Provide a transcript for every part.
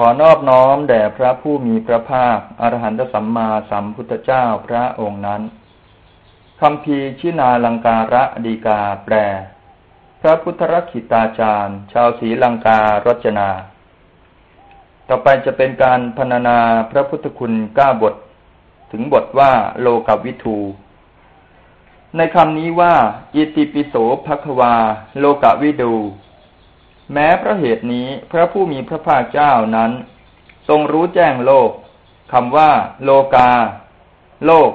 ขอนอบน้อมแด่พระผู้มีพระภาค อรหันตสัมมาสัมพุทธเจ้าพระองค์นั้นคำพีชินาลังการะดีกาแปล พระพุทธรักิตาจารย์ ชาวศรีลังการจนา ต่อไปจะเป็นการพรรณนาพระพุทธคุณก้าบท ถึงบทว่าโลกวิทูในคำนี้ว่า อิติปิโสภควา โลกวิดู แม้เพราะเหตุนี้พระผู้มีพระภาคเจ้านั้น ทรงรู้แจ้งโลกคำว่า โลกา โลก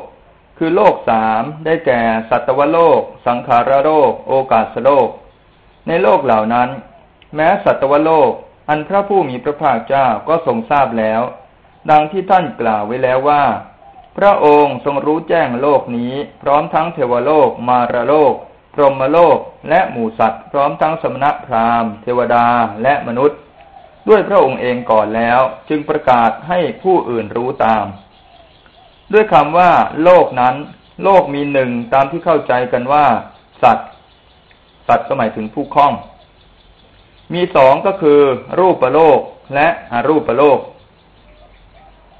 คือโลกสามได้แก่สัตวโลก สังขารโลก โอกาสโลก ในโลกเหล่านั้น แม้สัตวโลก อันพระผู้มีพระภาคเจ้าก็ทรงทราบแล้ว ดังที่ท่านกล่าวไว้แล้วว่า พระองค์ทรงรู้แจ้งโลกนี้ พร้อมทั้งเทวโลกมารโลก พรหมโลกและหมู่สัตว์พร้อมทั้งสมณพราหมณ์ เทวดาและมนุษย์ ด้วยพระองค์เองก่อนแล้ว จึงประกาศให้ผู้อื่นรู้ตาม ด้วยคำว่า โลกนั้น โลกมีหนึ่งตามที่เข้าใจกันว่า สัตว์ สัตว์ก็หมายถึงผู้คล้อง มีสองก็คือ รูปประโลกและอรูปประโลก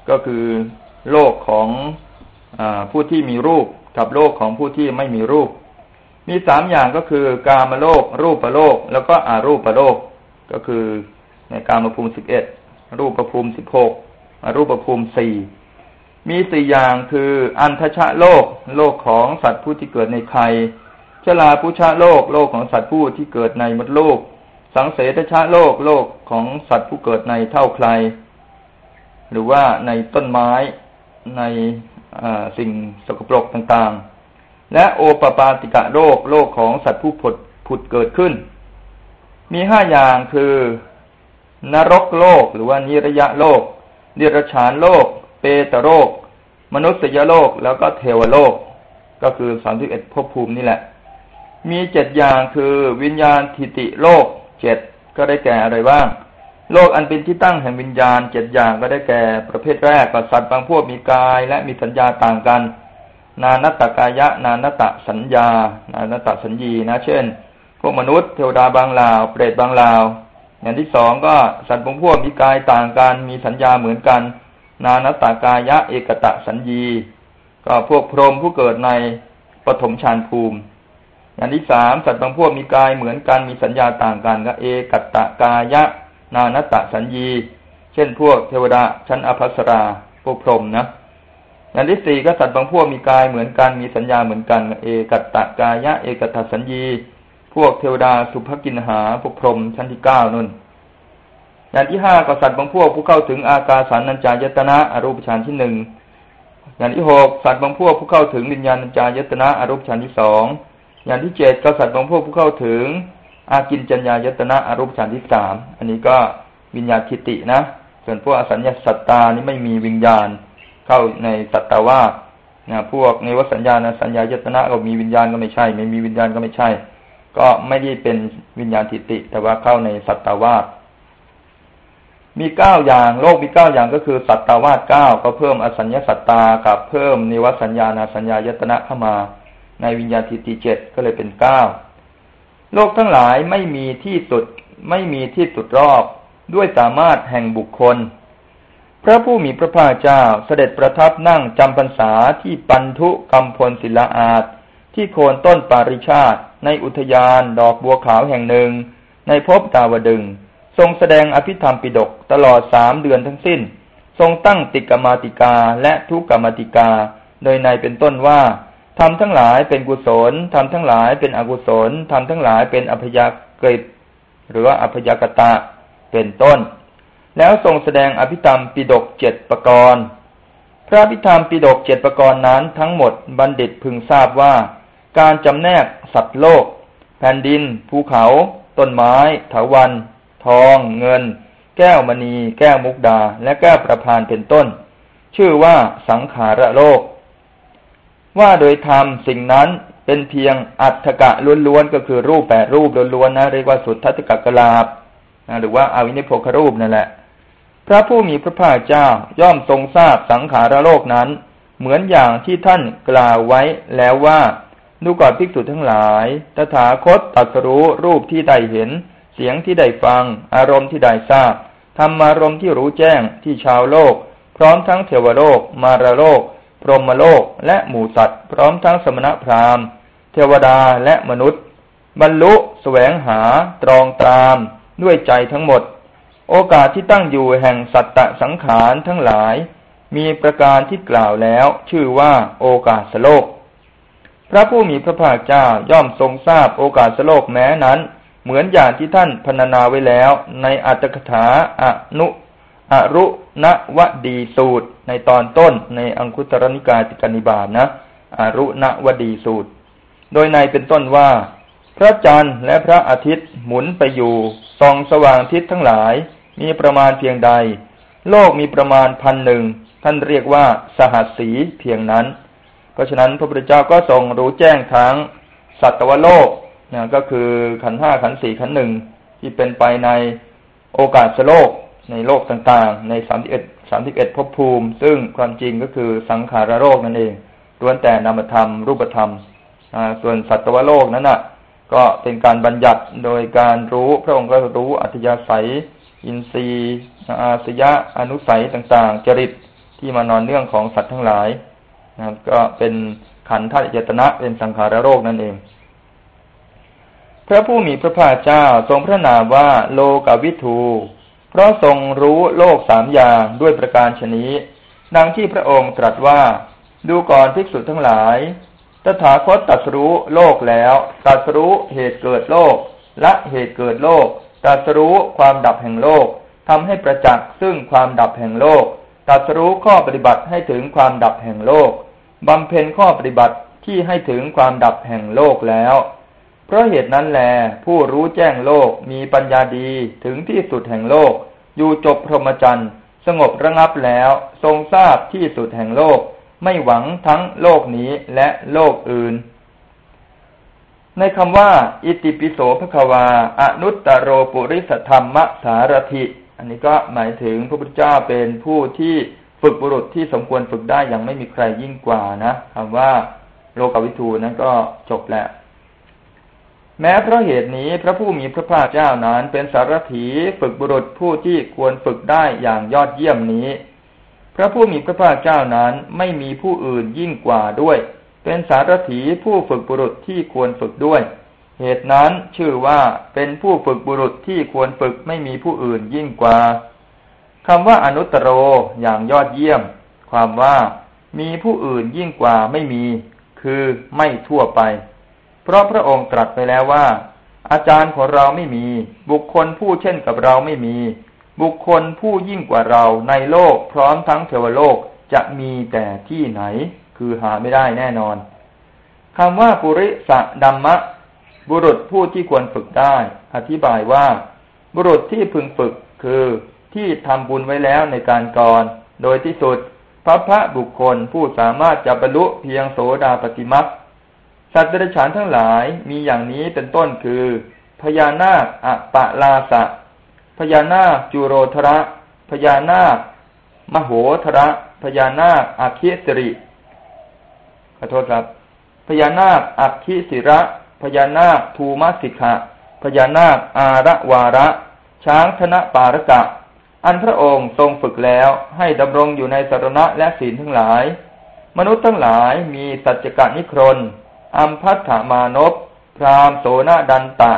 ก็คือโลกของอผู้ที่มีรูปกับโลกของผู้ที่ไม่มีรูป มีสามอย่างก็คือกามโลก รูปโลก แล้วก็อารูปโลก ก็คือในกามภูมิสิบเอ็ดรูปภูมิสิบหกอรูปภูมิสี่มีสี่อย่างคืออันทชะโลก โลกของสัตว์ผู้ที่เกิดในไข่ชลาพุชะโลก โลกของสัตว์ผู้ที่เกิดในมดลูก สังเสทชะโลก โลกของสัตว์ผู้เกิดในเท่าใคร หรือว่าในต้นไม้ในสิ่งสกปรกต่างๆ และโอปปาติกะโลกโลกของสัตว์ผู้ผดผุดเกิดขึ้น มีห้าอย่างคือ นรกโลกหรือว่านิรยะโลกเดรัจฉานโลก เปตโลกมนุษยโลกแล้วก็เทวโลก ก็คือสามสิบเอ็ดภพภูมินี่แหละ มีเจ็ดอย่างคือวิญญาณทิติโลกเจ็ดก็ได้แก่อะไรบ้างโลกอันเป็นที่ตั้งแห่งวิญญาณเจ็ดอย่างก็ได้แก่ประเภทแรกกสัตว์บางพวกมีกายและมีสัญญาต่างกัน นานัตตกายะ นานัตตสัญญา นานัตตสัญญีนะ เช่น พวกมนุษย์เทวดาบางลาว เปรตบางลาว อย่างที่สองก็สัตว์บางพวกมีกายต่างกัน มีสัญญาเหมือนกัน นานัตากายะ เอกตะสัญญี ก็พวกพรหมผู้เกิดในปฐมฌานภูมิ อย่างที่สามสัตว์บางพวกมีกายเหมือนกัน มีสัญญาต่างกัน ก็ เอกตะกายะ นานัตสัญญี เช่น พวกเทวดาชั้นอภัสรา พวกพรหมนะ อย่างที่สี่ก็สัตว์บางพวกมีกายเหมือนกันมีสัญญาเหมือนกัน เอกัตตกายะ เอกัตัสัญญี พวกเทวดาสุภกินหาพวกพรหมชั้นที่เก้านั่นอย่างที่ห้าก็สัตว์บางพวกผู้เข้าถึงอากาสันนัญจายตนะอรูปฌานที่หนึ่งอย่างที่หกสัตว์บางพวกผู้เข้าถึงวิญญาณัญจายตนะอรูปฌานที่สองอย่างที่เจ็ดก็สัตว์บางพวกผู้เข้าถึง อากินจัญญายตนะอรูปฌานที่สามอันนี้ก็วิญญาณทิตินะ ส่วนพวกอสัญญาสัตตานี่ไม่มีวิญญาณ เข้าในสัตวาสนะพวกในวสัญญาณสัญญายตนะก็มีวิญญาณก็ไม่ใช่ ไม่มีวิญญาณก็ไม่ใช่ ก็ไม่ได้เป็นวิญญาณทิติ แต่ว่าเข้าในสัตวาสมีเก้าอย่างโลกมีเก้าอย่างก็คือสัตวาสเก้าก็เพิ่มอสัญญาสัตตากับเพิ่มนิวสัญญาณสัญญายตนะเข้ามา ในวิญญาณทิติเจ็ดก็เลยเป็นเก้าโลกทั้งหลายไม่มีที่สุดไม่มีที่สุดรอบด้วยสามารถแห่งบุคคล พระผู้มีพระภาคเจ้าเสด็จประทับนั่งจำพรรษาที่ปันทุกำพลศิลาอาจที่โคนต้นปาริชาติ ในอุทยานดอกบัวขาวแห่งหนึ่ง ในภพดาวดึง ทรงแสดงอภิธรรมปิดกตลอดสามเดือนทั้งสิ้น ทรงตั้งติกมาติกาและทุกกมาติกา โดยในเป็นต้นว่าทำทั้งหลายเป็นกุศลทำทั้งหลายเป็นอกุศลทำทั้งหลายเป็นอภยากฤิหรือว่าอภยากตะเป็นต้น แล้วทรงแสดงอภิธรรมปิดกเจ็ดประกรณ์พระอภิธรรมปิดกเจ็ดประกรณ์นั้นทั้งหมดบัณฑิตพึงทราบว่า การจำแนกสัตว์โลก แผ่นดิน ภูเขา ต้นไม้ถาวัน ทอง เงิน แก้วมณี แก้วมุกดา และแก้วประพานเป็นต้น ชื่อว่าสังขารโลก ว่าโดยธรรมสิ่งนั้นเป็นเพียงอัตถกะล้วนๆก็คือรูปแปดรูปล้วนๆนะเรียกว่าสุดทัตกะกลาบหรือว่าอาวินิโพครูปนั่นแหละ พระผู้มีพระภาคเจ้าย่อมทรงทราบสังขารโลกนั้น เหมือนอย่างที่ท่านกล่าวไว้แล้วว่าดูก่อนภิกษุทั้งหลาย ตถาคตตัสรู้รูปที่ได้เห็น เสียงที่ได้ฟัง อารมณ์ที่ได้ทราบธรรมารมณ์ที่รู้แจ้งที่ชาวโลก พร้อมทั้งเทวโลก มารโลก พรหมโลก และหมู่สัตว์ พร้อมทั้งสมณพราหมณ์ เทวดาและมนุษย์ บรรลุแสวงหา ตรองตาม ด้วยใจทั้งหมด โอกาสที่ตั้งอยู่แห่งสัตตสังขารทั้งหลาย มีประการที่กล่าวแล้ว ชื่อว่าโอกาสโลก พระผู้มีพระภาคเจ้าย่อมทรงทราบโอกาสโลกแม้นั้น เหมือนอย่างที่ท่านพรรณนาไว้แล้ว ในอัตถกถาอนุอรุณวดีสูตร ในตอนต้นในอังคุตรนิกายติกนิบาตนะอรุณวดีสูตร โดยในเป็นต้นว่า พระจันทร์และพระอาทิตย์หมุนไปอยู่ ส่องสว่างทิศทั้งหลาย มีประมาณเพียงใด โลกมีประมาณพันหนึ่งท่านเรียกว่าสหัสสีเพียงนั้น เพราะฉะนั้นพระพุทธเจ้าก็ทรงรู้แจ้งทั้งสัตวโลกนะก็คือขันห้าขันสี่ขันหนึ่งที่เป็นไปในโอกาสโลกในโลกต่างๆ ในสามสิบเอ็ดสามสิบเอ็ดภพภูมิ ซึ่งความจริงก็คือสังขารโลกนั่นเองล้วนแต่นามธรรมรูปธรรมส่วนสัตวโลกนั้นน่ะ ก็เป็นการบัญญัติโดยการรู้พระองค์ก็รู้อัธยาศัย อินทรีย์อาสยะอนุสัยต่างๆ จริตที่มานอนเนื่องของสัตว์ทั้งหลายนะครับก็เป็นขันธ์ธาตุเจตนะเป็นสังขารโรคนั่นเอง พระผู้มีพระภาคเจ้าทรงพระนามว่าโลกวิทูเพราะทรงรู้โลกสามอย่างด้วยประการชนี้ดังที่พระองค์ตรัสว่า ดูก่อนภิกษุทั้งหลาย ตถาคตตัสรู้โลกแล้วตัสรู้เหตุเกิดโลก และเหตุเกิดโลกตัสรู้ความดับแห่งโลกทำให้ประจักษ์ซึ่งความดับแห่งโลกตัสรู้ข้อปฏิบัติให้ถึงความดับแห่งโลกบำเพ็ญข้อปฏิบัติที่ให้ถึงความดับแห่งโลกแล้ว เพราะเหตุนั้นแล ผู้รู้แจ้งโลกมีปัญญาดีถึงที่สุดแห่งโลก อยู่จบพรหมจรรย์ สงบระงับแล้ว ทรงทราบที่สุดแห่งโลก ไม่หวังทั้งโลกนี้และโลกอื่น ในคำว่า อิติปิโสภควา อนุตตโรปุริสธรรมสารถิ อันนี้ก็หมายถึงพระพุทธเจ้าเป็นผู้ที่ฝึกบุรุษที่สมควรฝึกได้อย่างไม่มีใครยิ่งกว่านะคำว่าโลกวิทูนั้นก็จบแล้วแม้เพราะเหตุนี้พระผู้มีพระภาคเจ้านั้นเป็นสารถีฝึกบุรุษผู้ที่ควรฝึกได้อย่างยอดเยี่ยมนี้ พระผู้มีพระภาคเจ้านั้นไม่มีผู้อื่นยิ่งกว่าด้วย เป็นสารถีผู้ฝึกบุรุษที่ควรฝึกด้วย เหตุนั้นชื่อว่าเป็นผู้ฝึกบุรุษที่ควรฝึกไม่มีผู้อื่นยิ่งกว่าคำว่าอนุตตรโรอย่างยอดเยี่ยม ความว่ามีผู้อื่นยิ่งกว่าไม่มี คือไม่ทั่วไป เพราะพระองค์ตรัสไปแล้วว่า อาจารย์ของเราไม่มี บุคคลผู้เช่นกับเราไม่มี บุคคลผู้ยิ่งกว่าเราในโลกพร้อมทั้งเทวโลกจะมีแต่ที่ไหน คือหาไม่ได้แน่นอนคำว่าปุริสะดัมมะ บุรุษผู้ที่ควรฝึกได้ อธิบายว่า บุรุษที่พึงฝึกคือที่ทำบุญไว้แล้วในการก่อน โดยที่สุดพระพระบุคคลผู้สามารถจะบรรลุเพียงโสดาปฏิมักสัตว์เดรัจฉานทั้งหลายมีอย่างนี้เป็นต้นคือ พญานาคอปะลาสะ พญานาคจุโรธระพญานาค มโหธระพญานาคอาคิสิริขอโทษครับพญานาคอักคิสิระพญานาคภูมสิกขะพญานาคอาระวาระ ช้างธนปารกะ อันพระองค์ทรงฝึกแล้วให้ดำรงอยู่ในสารณะและศีลทั้งหลาย มนุษย์ทั้งหลายมีสัจจกนิครนอัมพัฒมานพพรามโสนดันตะ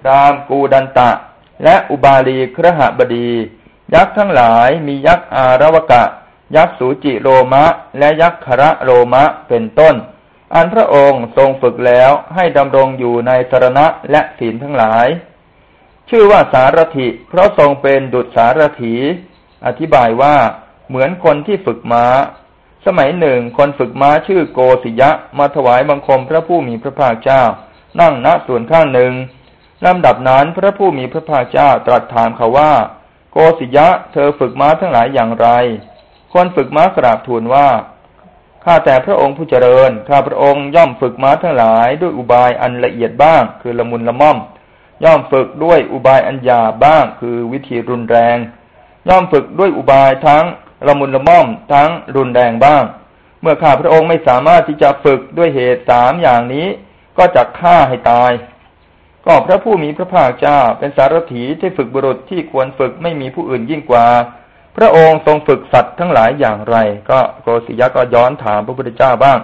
พรามกูดันตะ และอุบาลีครหบดี ยักษ์ทั้งหลายมียักษ์อารวกะ ยักษ์สูจิโรมะ และยักษ์คระโรมะเป็นต้น อันพระองค์ทรงฝึกแล้วให้ดำรงอยู่ในสรณะและศีลทั้งหลาย ชื่อว่าสารถิเพราะทรงเป็นดุจสารถี อธิบายว่าเหมือนคนที่ฝึกม้า สมัยหนึ่งคนฝึกม้าชื่อโกศิยะมาถวายบังคมพระผู้มีพระภาคเจ้า นั่งณส่วนข้างหนึ่ง ลำดับนั้นพระผู้มีพระภาคเจ้าตรัสถามเขาว่า โกศิยะเธอฝึกม้าทั้งหลายอย่างไร คนฝึกม้ากราบทูลว่าข้าแต่พระองค์ผู้เจริญข้าพระองค์ย่อมฝึกม้าทั้งหลายด้วยอุบายอันละเอียดบ้าง คือละมุนละม่อม ย่อมฝึกด้วยอุบายอันหยาบบ้าง คือวิธีรุนแรง ย่อมฝึกด้วยอุบายทั้งละมุนละม่อมทั้งรุนแรงบ้าง เมื่อข้าพระองค์ไม่สามารถที่จะฝึกด้วยเหตุสามอย่างนี้ ก็จะฆ่าให้ตาย ก็พระผู้มีพระภาคเจ้าเป็นสารถีที่ฝึกบุรุษที่ควรฝึกไม่มีผู้อื่นยิ่งกว่า พระองค์ทรงฝึกสัตว์ทั้งหลายอย่างไร ก็โกศิยะก็ย้อนถามพระพุทธเจ้าบ้าง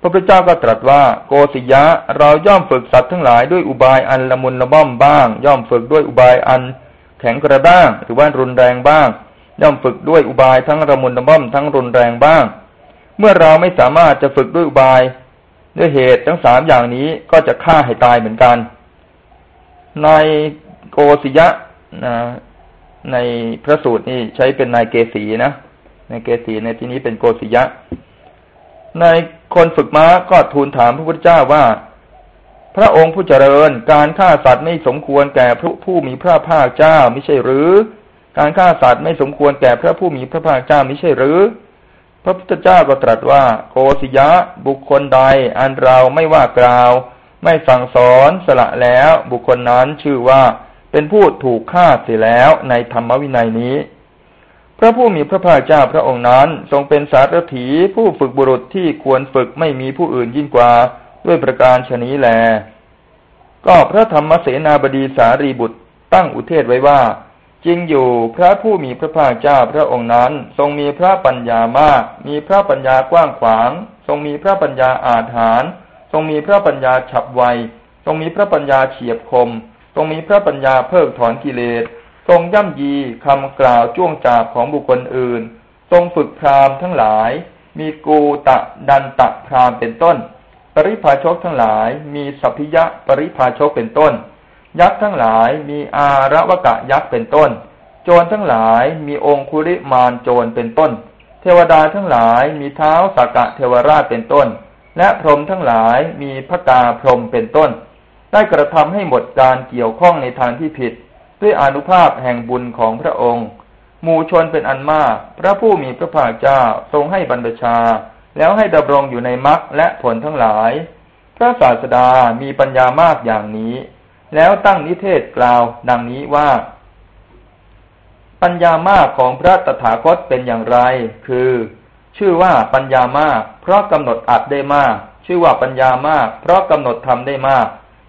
พระพุทธเจ้าก็ตรัสว่า โกศิยะเราย่อมฝึกสัตว์ทั้งหลายด้วยอุบายอันละมุนละม่อมบ้าง ย่อมฝึกด้วยอุบายอัน แข็งกระด้างหรือว่ารุนแรงบ้าง ย่อมฝึกด้วยอุบายทั้งละมุนละม่อมทั้งรุนแรงบ้าง เมื่อเราไม่สามารถจะฝึกด้วยอุบาย ด้วยเหตุทั้งสามอย่างนี้ก็จะฆ่าให้ตายเหมือนกัน นายโกศิยะนะในพระสูตรนี่ใช้เป็นนายเกษีนะนายเกษีในที่นี้เป็นโกศิยะนายคนฝึกม้าก็ทูลถามพระพุทธเจ้าว่า พระองค์ผู้เจริญ การฆ่าสัตว์ไม่สมควรแก่พระผู้มีพระภาคเจ้าไม่ใช่หรือ การฆ่าสัตว์ไม่สมควรแก่พระผู้มีพระภาคเจ้าไม่ใช่หรือ พระพุทธเจ้าก็ตรัสว่า โกศิยะบุคคลใดอันเราไม่ว่ากล่าว ไม่สั่งสอนสละแล้วบุคคลนั้นชื่อว่าเป็นผู้ถูกฆ่าเสียแล้วในธรรมวินัยนี้ พระผู้มีพระภาคเจ้าพระองค์นั้นทรงเป็นสารถีผู้ฝึกบุรุษที่ควรฝึกไม่มีผู้อื่นยิ่งกว่าด้วยประการชนี้แล ก็พระธรรมเสนาบดีสารีบุตรตั้งอุเทศไว้ว่า จริงอยู่พระผู้มีพระภาคเจ้าพระองค์นั้น ทรงมีพระปัญญามาก มีพระปัญญากว้างขวาง ทรงมีพระปัญญาอาถรรพ์ ทรงมีพระปัญญาฉับไว ทรงมีพระปัญญาเฉียบคม ทรงมีพระปัญญาเพิกถอนกิเลส ทรงย่ำยีคำกล่าวจ้วงจาบของบุคคลอื่น ทรงฝึกพรามทั้งหลาย มีกูตะดันตะพรามเป็นต้น ปริพาชกทั้งหลาย มีสัพพิยะปริพาชกเป็นต้น ยักษ์ทั้งหลายมีอาระวกะยักษ์เป็นต้น โจรทั้งหลายมีองคุริมานโจรเป็นต้น เทวดาทั้งหลายมีเท้าสากะเทวราชเป็นต้น และพรหมทั้งหลายมีพระกาพรหมเป็นต้น ได้กระทำให้หมดการเกี่ยวข้องในทางที่ผิด ด้วยอนุภาพแห่งบุญของพระองค์ หมู่ชนเป็นอันมาก พระผู้มีพระภาคเจ้าทรงให้บรรพชา แล้วให้ดำรงอยู่ในมรรคและผลทั้งหลาย พระศาสดามีปัญญามากอย่างนี้ แล้วตั้งนิเทศกล่าวดังนี้ว่าปัญญามากของพระตถาคตเป็นอย่างไร คือ ชื่อว่าปัญญามาก เพราะกำหนดอัดได้มาก ชื่อว่าปัญญามาก เพราะกำหนดทำได้มาก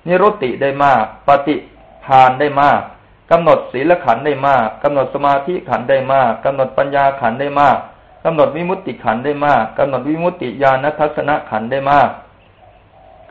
นิรุตติได้มาก ปฏิพานได้มากกำหนดศีลขันได้มากกำหนดสมาธิขันได้มากกำหนดปัญญาขันได้มากกำหนดวิมุตติขันได้มากกำหนดวิมุตติญาณทัศนขันได้มาก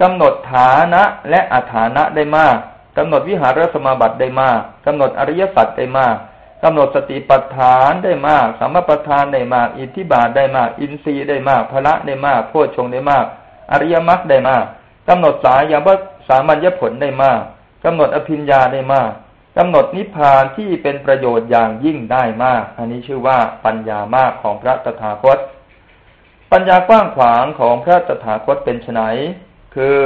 กำหนดฐานะและอัฐานะได้มากกำหนดวิหารสมาบัติได้มากกำหนดอริยสัจได้มาก กำหนดสติปัฏฐานได้มากสัมมาปัฏฐานได้มาก อิทธิบาทได้มาก อินทรีย์ได้มากพละได้มากโพชฌงได้มาก อริยมรรคได้มากกำหนดสายยามสามัญญผลได้มากกำหนดอภิญญาได้มากกำหนดนิพพานที่เป็นประโยชน์อย่างยิ่งได้มาก อันนี้ชื่อว่าปัญญามากของพระตถาคต ปัญญากว้างขวางของพระตถาคตเป็นไนคือ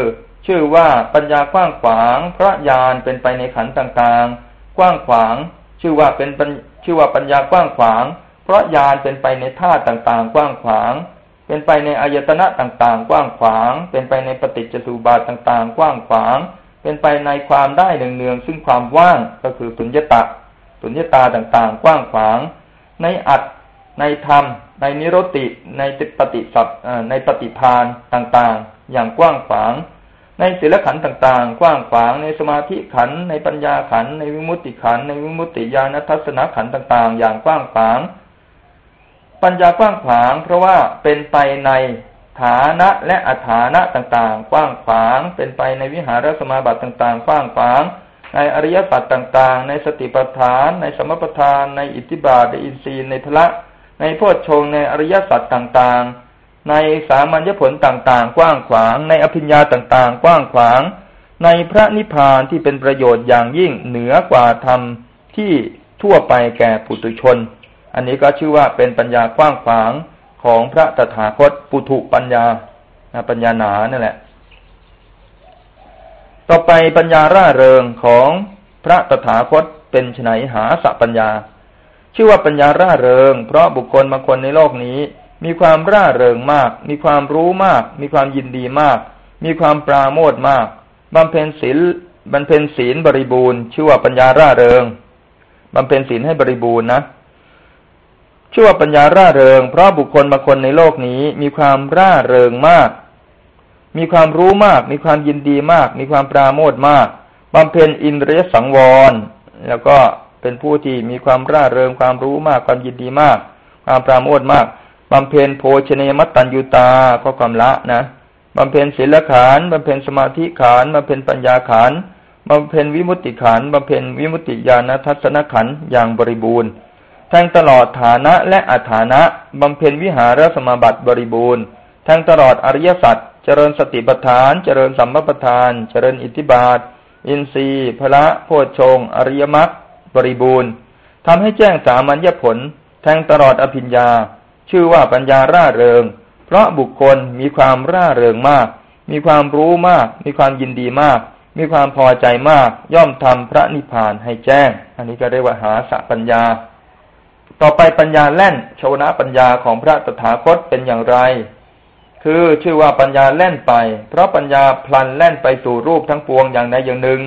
ชื่อว่าปัญญากว้างขวางพระญาณเป็นไปในขันต่างๆ กว้างขวาง ชื่อว่าเป็นชื่อว่าปัญญากว้างขวาง เพราะญาณเป็นไปในธาตุต่างๆ กว้างขวาง เป็นไปในอายตนะต่างๆ กว้างขวาง เป็นไปในปฏิจจสุบาทต่างๆ กว้างขวาง เป็นไปในความได้เนืองๆซึ่งความว่างก็คือสุญญตาสุญญตาต่างๆ กว้างขวาง ในอัตในธรรม ในนิโรติ ในปฏิสัพในปฏิพานต่างๆ อย่างกว้างขวาง ในศีลขันต่างๆ กว้างขวางในสมาธิขันในปัญญาขันในวิมุตติขันในวิมุตติญาณทัศนขันต่าง ๆ อย่างกว้างขวาง ปัญญากว้างขวาง เพราะว่าเป็นไปในฐานะและอัฐานะต่างๆ กว้างขวาง เป็นไปในวิหารสมาบัติต่างๆ กว้างขวาง ในอริยสัจต่างๆ ในสติปัฏฐาน ในสมปัฏฐาน ในอิทธิบาทในอินทรีย์ในพละ ในโพชฌงในอริยสัจต่างๆ ในสามัญญผลต่างๆ กว้างขวาง ในอภิญญาต่างๆ กว้างขวาง ในพระนิพพานที่เป็นประโยชน์อย่างยิ่งเหนือกว่าธรรมที่ทั่วไปแก่ปุถุชน อันนี้ก็ชื่อว่าเป็นปัญญากว้างขวางของพระตถาคตปุถุปัญญาปัญญาหนานั่นแหละ ต่อไปปัญญาร่าเริงของพระตถาคตเป็นไฉนหาสปัญญา ชื่อว่าปัญญาร่าเริง เพราะบุคคลบางคนในโลกนี้ มีความร่าเริงมาก มีความรู้มาก มีความยินดีมาก มีความปราโมทมากบำเพ็ญศีลบำเพ็ญศีลบริบูรณ์ชื่อว่าปัญญาร่าเริงบำเพ็ญศีลให้บริบูรณ์นะชื่อว่าปัญญาร่าเริง เพราะบุคคลบางคนในโลกนี้มีความร่าเริงมาก มีความรู้มาก มีความยินดีมาก มีความปราโมทมากบำเพ็ญอินทรียสังวร แล้วก็เป็นผู้ที่มีความร่าเริงความรู้มาก ความยินดีมาก ความปราโมทมาก บำเพ็ญโภชเนมัตตัญญูตาก็ความละนะบำเพ็ญศีลขานบำเพ็ญสมาธิขานบำเพ็ญปัญญาขานบำเพ็ญวิมุตติขานบำเพ็ญวิมุตติญาณทัศนขันอย่างบริบูรณ์ทั้งตลอดฐานะและอัฐานะบำเพ็ญวิหารสมาบัติบริบูรณ์ทั้งตลอดอริยสัจเจริญสติปัฏฐาน เจริญสัมมาปัฏฐาน เจริญอิทธิบาท อินทรีย์พระโพชฌงอริยมรรคบริบูรณ์ทำให้แจ้งสามัญญผลแทงตลอดอภิญญา ชื่อว่าปัญญาร่าเริง เพราะบุคคลมีความร่าเริงมาก มีความรู้มาก มีความยินดีมาก มีความพอใจมาก ย่อมทำพระนิพพานให้แจ้ง อันนี้ก็เรียกว่าหาสปัญญา ต่อไปปัญญาแล่นโชนะปัญญาของพระตถาคตเป็นอย่างไร คือชื่อว่าปัญญาแล่นไป เพราะปัญญาพลันแล่นไปสู่รูปทั้งปวงอย่างใดอย่างหนึ่ง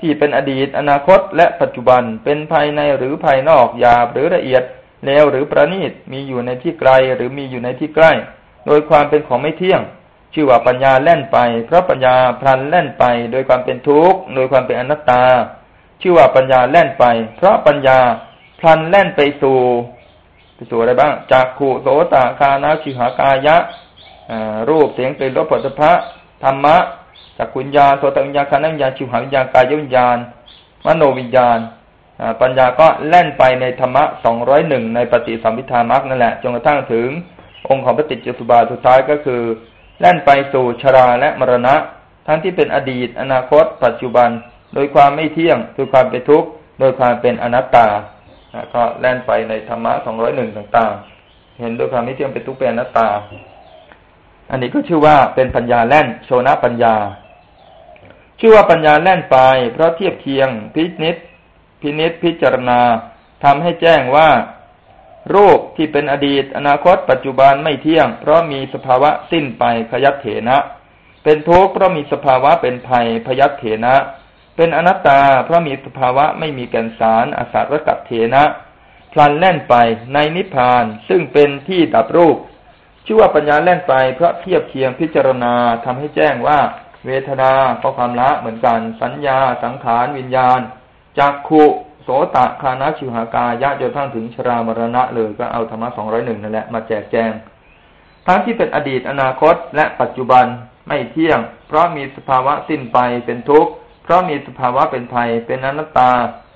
ที่เป็นอดีต อนาคต และปัจจุบันเป็นภายในหรือภายนอกหยาบหรือละเอียด เลวหรือประณีตมีอยู่ในที่ไกลหรือมีอยู่ในที่ใกล้ โดยความเป็นของไม่เที่ยง ชื่อว่าปัญญาแล่นไป เพราะปัญญาพลันแล่นไป โดยความเป็นทุกข์โดยความเป็นอนัตตา ชื่อว่าปัญญาแล่นไป เพราะปัญญาพลันแล่นไปสู่ไปสู่อะไรบ้างจากขุโสตาคานาชิหากายะรูปเสียงกลิ่นรสผลิตภัณฑ์ธรรมะจากขุญญาโสตวิญญาณคานัญญาชิวหาวิญญาณกายวิญญาณ มโนวิญญาณ ปัญญาก็แล่นไปในธรรมะสองร้อยหนึ่งในปฏิสัมพิธามรักนั่นแหละจนกระทั่งถึง องค์ของปฏิจจสุบาสุดท้ายก็คือ แล่นไปสู่ชราและมรณะ ทั้งที่เป็นอดีต อนาคต ปัจจุบัน โดยความไม่เที่ยงโดยความเป็นทุกข์โดยความเป็นอนัตตาก็แล่นไปในธรรมะสองร้อยหนึ่งต่างๆ เห็นโดยความไม่เที่ยงเป็นทุกข์เป็นอนัตตา อันนี้ก็ชื่อว่าเป็นปัญญาแล่นโชนะปัญญา ชื่อว่าปัญญาแล่นไป เพราะเทียบเคียงพินิษ พินิษพิจารณาทำให้แจ้งว่า รูปที่เป็นอดีต อนาคต ปัจจุบันไม่เที่ยง เพราะมีสภาวะสิ้นไปขยัตเถนะ เป็นทุกข์เพราะมีสภาวะเป็นภัยพยัตเถนะ เป็นอนัตตาเพราะมีสภาวะไม่มีแก่นสารอาสารกัตเถนะพลันแล่นไปในนิพพานซึ่งเป็นที่ดับรูป ชื่อว่าปัญญาแล่นไปเพราะเทียบเคียงพิจารณาทำให้แจ้งว่า เวทนาก็ความละเหมือนกันสัญญาสังขารวิญญาณ จักขุโสตะคานาชิวหากายะจนทั้งถึงชรามรณะเลยก็เอาธรรมะสองร้อยหนึ่งนั่นแหละมาแจกแจง ทั้งที่เป็นอดีตอนาคตและปัจจุบันไม่เที่ยง เพราะมีสภาวะสิ้นไปเป็นทุกข์ เพราะมีสภาวะเป็นภัยเป็นอนัตตา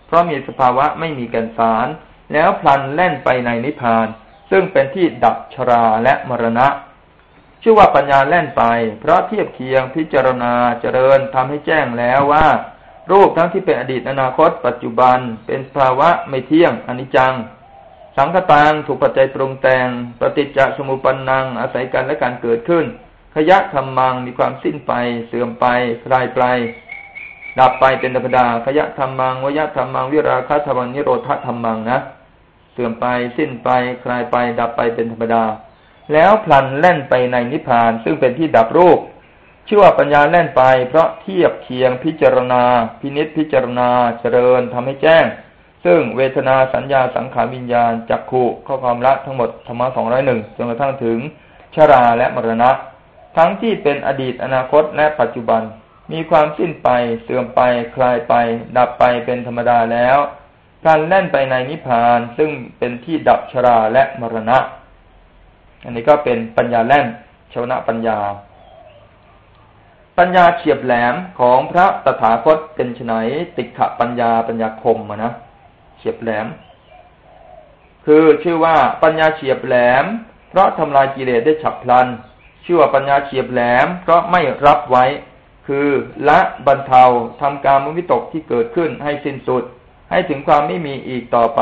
เพราะมีสภาวะไม่มีแก่นสาร แล้วพลันแล่นไปในนิพพาน ซึ่งเป็นที่ดับชราและมรณะ ชื่อว่าปัญญาแล่นไป เพราะเทียบเคียงพิจารณาเจริญทำให้แจ้งแล้วว่า รูปทั้งที่เป็นอดีตอนาคต ปัจจุบัน เป็นภาวะไม่เที่ยงอนิจจัง สังขตางถูกปัจจัยปรุงแต่ง ปฏิจจสมุปนัง อาศัยกันและการเกิดขึ้น ขยะธรรมังมีความสิ้นไป เสื่อมไปคลายไปดับไปเป็นธรรมดาขยะธรรมังวยะธรรมังวิราคะธรรมังนิโรธธรรมังนะเสื่อมไปสิ้นไปคลายไป ดับไปเป็นธรรมดา แล้วพลันแล่นไปในนิพพาน ซึ่งเป็นที่ดับรูป ชื่อว่าปัญญาแล่นไป เพราะเทียบเคียงพิจารณา พินิษพิจารณาเจริญทำให้แจ้ง ซึ่งเวทนาสัญญาสังขารวิญญาณจักขุข้อความละทั้งหมดธรรมะสองร้อยหนึ่งจนกระทั่งถึงชราและมรณะ ทั้งที่เป็นอดีตอนาคตและปัจจุบัน มีความสิ้นไปเสื่อมไปคลายไป ดับไปเป็นธรรมดาแล้ว การแล่นไปในนิพพานซึ่งเป็นที่ดับชราและมรณะ อันนี้ก็เป็นปัญญาแล่นชวนะปัญญา ปัญญาเฉียบแหลมของพระตถาคตเป็นไนติขะปัญญาปัญญาคมนะเฉียบแหลม คือชื่อว่าปัญญาเฉียบแหลม เพราะทำลายกิเลสได้ฉับพลัน ชื่อว่าปัญญาเฉียบแหลม เพราะไม่รับไว้ คือละบรรเทาทำการมวิตกที่เกิดขึ้นให้สิ้นสุด ให้ถึงความไม่มีอีกต่อไป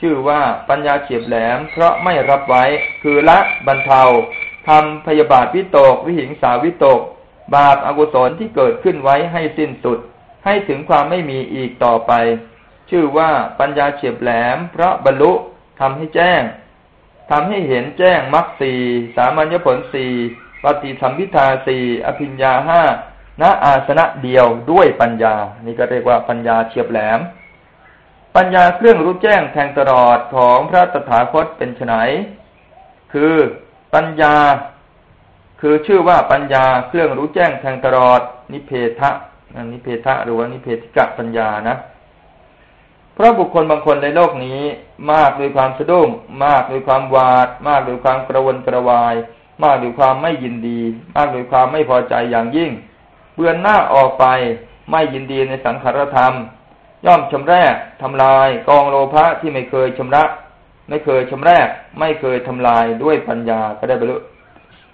ชื่อว่าปัญญาเฉียบแหลม เพราะไม่รับไว้ คือละบรรเทาทำพยาบาทวิตก วิหิงสาวิตก บาปอากุศลที่เกิดขึ้นไว้ให้สิ้นสุด ให้ถึงความไม่มีอีกต่อไป ชื่อว่าปัญญาเฉียบแหลม เพราะบรรลุทำให้แจ้งทำให้เห็นแจ้งมรรคสีสามัญญผลสี่ปฏิสัมพิทาสี่อภิญญาห้าณอาสนะเดียวด้วยปัญญา นี่ก็เรียกว่าปัญญาเฉียบแหลม ปัญญาเครื่องรู้แจ้งแทงตลอดของพระตถาคตเป็นไนคือปัญญา คือชื่อว่าปัญญาเครื่องรู้แจ้งแทงตลอด นิเพทะอันนี้เพทะหรือว่านิเพธิกะปัญญานะ เพราะบุคคลบางคนในโลกนี้ มากด้วยความสะดุ้งมากด้วยความหวาด มากด้วยความกระวนกระวาย มากด้วยความไม่ยินดี มากด้วยความไม่พอใจอย่างยิ่ง เบือนหน้าออกไปไม่ยินดีในสังขารธรรม ย่อมชำแรกทำลายกองโลภะที่ไม่เคยชำระ ไม่เคยชำแรก ไม่เคยทำลายด้วยปัญญาก็ได้บรรลุ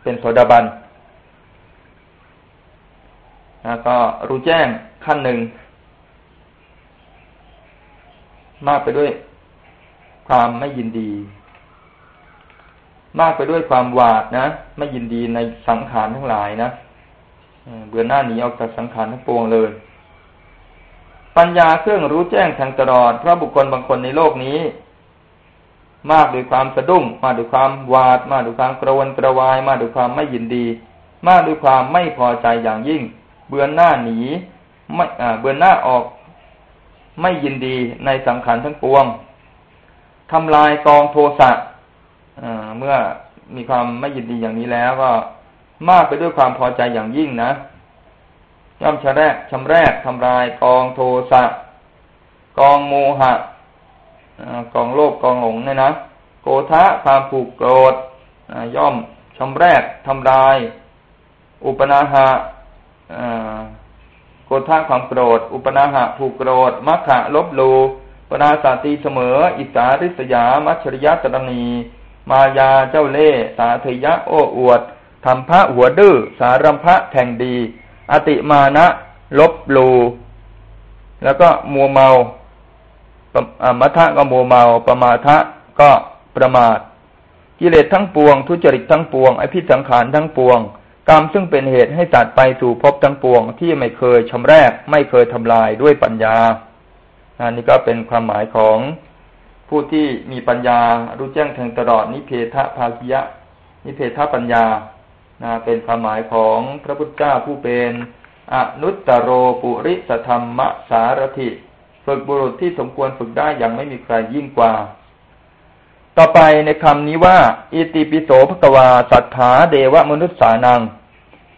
เป็นโสดาบันแล้วก็รู้แจ้งขั้นหนึ่ง มากไปด้วยความไม่ยินดี มากไปด้วยความหวาดนะ ไม่ยินดีในสังขารทั้งหลายนะเบื่อหน้าหนีออกจากสังขารทั้งปวงเลย ปัญญาเครื่องรู้แจ้งทางตลอดเพราะบุคคลบางคนในโลกนี้ มากด้วยความสะดุ้ง มากด้วยความหวาด มากด้วยความกระวนกระวาย มากด้วยความไม่ยินดี มากด้วยความไม่พอใจอย่างยิ่ง เบื่อหน้าหนีไม่เบื่อหน้าออก ไม่ยินดีในสังขารทั้งปวงทำลายกองโทสะเมื่อมีความไม่ยินดีอย่างนี้แล้วก็มากไปด้วยความพอใจอย่างยิ่งนะย่อมชำแรกชำแรกทำลายกองโทสะกองโมหะ กองโลภกองหลงเนี่ยนะโกทะความผูกโกรธย่อมชำแรกทำลาย อุปนาหะโกทะความโกรธ อุปนาหะผูกโกรธมัคคะลบลูปนาสาตีเสมอ อิสาริสยามัชริยะตรณี มายาเจ้าเล่สาเทยะโอ้อวดทำพระหัวดื้อสารัมพระแข่งดี อติมานะ ลบลู แล้วก็มัวเมา มัทะก็มัวเมา ประมาทะก็ประมาท กิเลสทั้งปวง ทุจริตทั้งปวงไอพิสังขารทั้งปวง กรรมซึ่งเป็นเหตุให้ตัดไปสู่ภพทั้งปวง ที่ไม่เคยชำแรก ไม่เคยทำลายด้วยปัญญาอันนี้ก็เป็นความหมายของผู้ที่มีปัญญารู้แจ้งแทงตลอดนิเพทภาคิยะ นิเพทปัญญานะเป็นความหมายของพระพุทธเจ้าผู้เป็นอนุตตโรปุริสธรรมสารถิ ฝึกบุรุษที่สมควรฝึกได้อย่างไม่มีใครยิ่งกว่า ต่อไปในคำนี้ว่า อิติปิโสภควา สัทธาเดวมนุษย์สานัง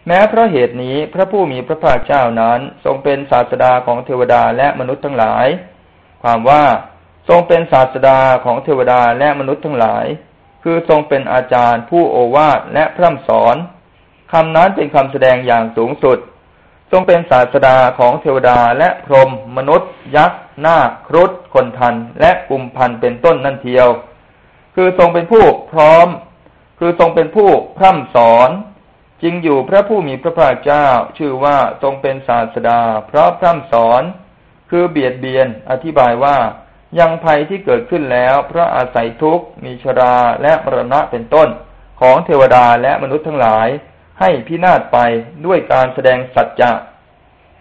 แม้เพราะเหตุนี้พระผู้มีพระภาคเจ้านั้นทรงเป็นศาสดาของเทวดาและมนุษย์ทั้งหลาย ความว่าทรงเป็นศาสดาของเทวดาและมนุษย์ทั้งหลาย คือทรงเป็นอาจารย์ผู้โอวาทและพร่ำสอนคำนั้นเป็นคำแสดงอย่างสูงสุด ทรงเป็นศาสดาของเทวดาและพรหมมนุษย์ยักษ์นาคครุฑคนทัน และกุมพันเป็นต้นนั่นเทียว คือทรงเป็นผู้พร้อม คือทรงเป็นผู้พร่ำสอนจึงอยู่พระผู้มีพระภาคเจ้า ชื่อว่าทรงเป็นศาสดา เพราะพร่ำสอน คือเบียดเบียน อธิบายว่ายังภัยที่เกิดขึ้นแล้ว เพราะอาศัยทุกข์มีชราและมรณะเป็นต้น ของเทวดาและมนุษย์ทั้งหลาย ให้พินาศไปด้วยการแสดงสัจจะ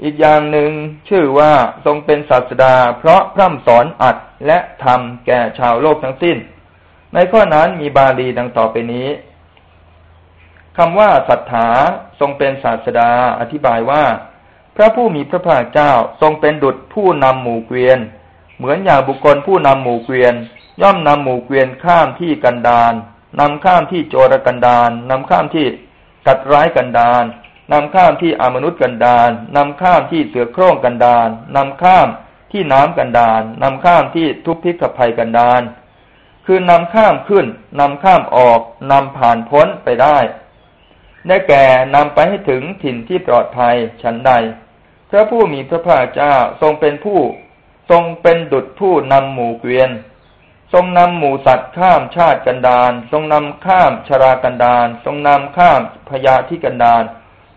อีกอย่างหนึ่งชื่อว่าทรงเป็นศาสดา เพราะพร่ำสอนอัดและทำแก่ชาวโลกทั้งสิ้น ในข้อนั้นมีบาลีดังต่อไปนี้คำว่าศรัทธาทรงเป็นศาสดา อธิบายว่า พระผู้มีพระภาคเจ้าทรงเป็นดุจผู้นำหมู่เกวียน เหมือนอย่างบุคคลผู้นำหมู่เกวียน ย่อมนำหมู่เกวียนข้ามที่กันดานนำข้ามที่โจรกันดานนำข้ามที่ กัดร้ายกันดานนำข้ามที่อมนุษย์กันดานนำข้ามที่เสือโคร่งกันดานนำข้ามที่น้ำกันดานนำข้ามที่ทุพพิกภัยกันดานคือนำข้ามขึ้นนำข้ามออกนำผ่านพ้นไปได้ ได้แก่นำไปให้ถึงถิ่นที่ปลอดภัยชั้นใด พระผู้มีพระภาคเจ้าทรงเป็นผู้ ทรงเป็นดุจผู้นำหมู่เกวียน ทรงนำหมู่สัตว์ข้ามชาติกันดานทรงนำข้ามชรากันดานทรงนำข้ามพยาธิกันดาน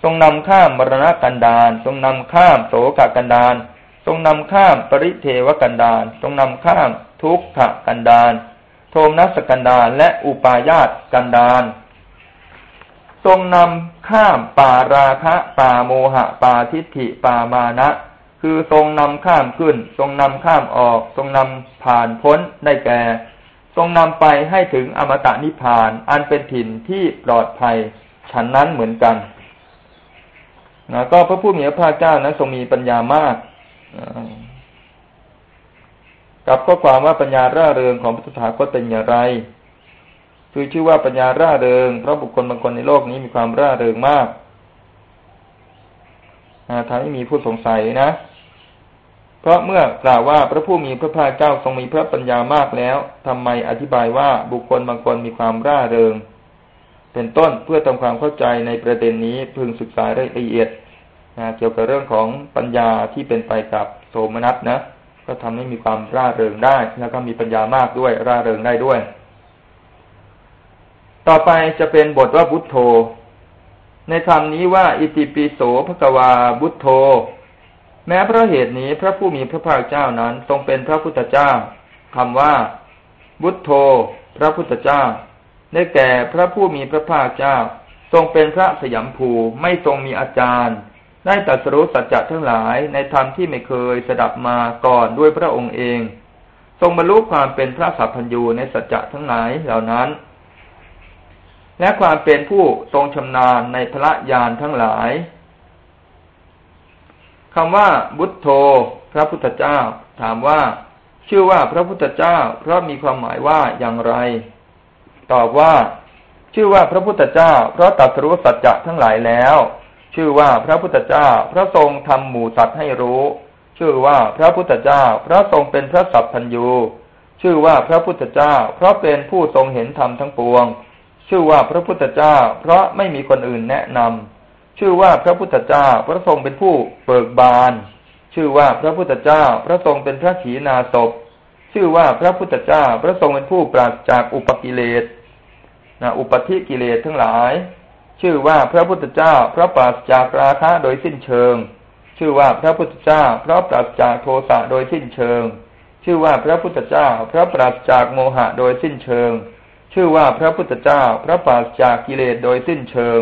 ทรงนำข้ามมรณะกันดานทรงนำข้ามโสกกันดานทรงนำข้ามปริเทวกันดานทรงนำข้ามทุกขกันดานโทมนัสกันดานและอุปายาตกันดานทรงนำข้ามป่าราคะป่าโมหะป่าทิฏฐิป่ามานะ คือทรงนำข้ามขึ้น ทรงนำข้ามออก ทรงนำผ่านพ้นได้แก่ ทรงนำไปให้ถึงอมตะนิพพาน อันเป็นถิ่นที่ปลอดภัย ฉันนั้นเหมือนกันนะก็พระผู้มีพระภาคเจ้านั้นทรงมีปัญญามากกับข้อความว่าปัญญาร่าเริงของพระสถาคตเป็นอย่างไร คือชื่อว่าปัญญาร่าเริงเพราะบุคคลบางคนในโลกนี้มีความร่าเริงมากทำให้มีผู้สงสัยนะ เพราะเมื่อกล่าวว่าพระผู้มีพระภาคเจ้าทรงมีพระปัญญามากแล้วทำไมอธิบายว่าบุคคลบางคนมีความร่าเริง เป็นต้นเพื่อทำความเข้าใจในประเด็นนี้พึงศึกษารายละเอียดนะเกี่ยวกับเรื่องของปัญญาที่เป็นไปกับโสมนัสนะ ก็ทำให้มีความร่าเริงได้ แล้วก็มีปัญญามากด้วยร่าเริงได้ด้วย ต่อไปจะเป็นบทว่าพุทโธ ในคำนี้ว่า อิติปิโสภควาบุตโธ แม้เพราะเหตุนี้พระผู้มีพระภาคเจ้านั้นทรงเป็นพระพุทธเจ้าคำว่าบุตโธ พระพุทธเจ้า ได้แก่พระผู้มีพระภาคเจ้า ทรงเป็นพระสยามภูไม่ทรงมีอาจารย์ ได้ตรัสรู้สัจจะทั้งหลายในธรรมที่ไม่เคยสดับมาก่อนด้วยพระองค์เอง ทรงบรรลุความเป็นพระสัพพัญญูในสัจจะทั้งหลายเหล่านั้น และความเป็นผู้ทรงชำนาญในพระญาณทั้งหลาย คำว่าบุตโธพระพุทธเจ้า ถามว่า ชื่อว่าพระพุทธเจ้า เพราะมีความหมายว่าอย่างไร ตอบว่า ชื่อว่าพระพุทธเจ้า เพราะตรัสรู้สัจจะทั้งหลายแล้ว ชื่อว่าพระพุทธเจ้า พระทรงทำหมู่สัตว์ให้รู้ ชื่อว่าพระพุทธเจ้า พระทรงเป็นพระสัพพัญญูชื่อว่าพระพุทธเจ้า เพราะเป็นผู้ทรงเห็นธรรมทั้งปวง ชื่อว่าพระพุทธเจ้า เพราะไม่มีคนอื่นแนะนำ ชื่อว่าพระพุทธเจ้า พระทรงเป็นผู้เบิกบาน ชื่อว่าพระพุทธเจ้า พระทรงเป็นพระขีณาสพชื่อว่าพระพุทธเจ้า พระทรงเป็นผู้ปราศจากอุปกิเลสนะอุปธิกิเลสทั้งหลาย ชื่อว่าพระพุทธเจ้า พระปราศจากราคะโดยสิ้นเชิง ชื่อว่าพระพุทธเจ้า พระปราศจากโทสะโดยสิ้นเชิง ชื่อว่าพระพุทธเจ้า พระปราศจากโมหะโดยสิ้นเชิง ชื่อว่าพระพุทธเจ้า พระปราศจากกิเลสโดยสิ้นเชิง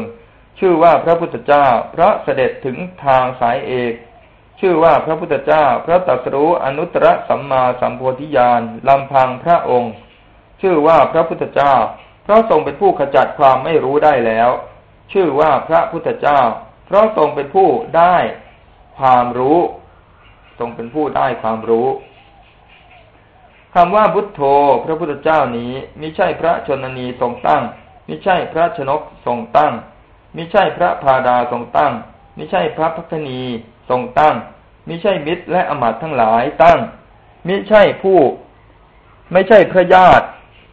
ชื่อว่าพระพุทธเจ้าพระเสด็จถึงทางสายเอก ชื่อว่าพระพุทธเจ้า พระตรัสรู้อนุตตรสัมมาสัมโพธิญาณลำพังพระองค์ ชื่อว่าพระพุทธเจ้า เพราะทรงเป็นผู้ขจัดความไม่รู้ได้แล้ว ชื่อว่าพระพุทธเจ้า เพราะทรงเป็นผู้ได้ความรู้ ทรงเป็นผู้ได้ความรู้คำว่าพุทโธ พระพุทธเจ้านี้มิใช่พระชนนีทรงตั้งมิใช่พระชนกทรงตั้ง มิใช่พระพาดาทรงตั้ง มิใช่พระพัฒนีทรงตั้ง มิใช่มิตรและอมัตทั้งหลายตั้ง มิใช่ผู้ ไม่ใช่พระญาติ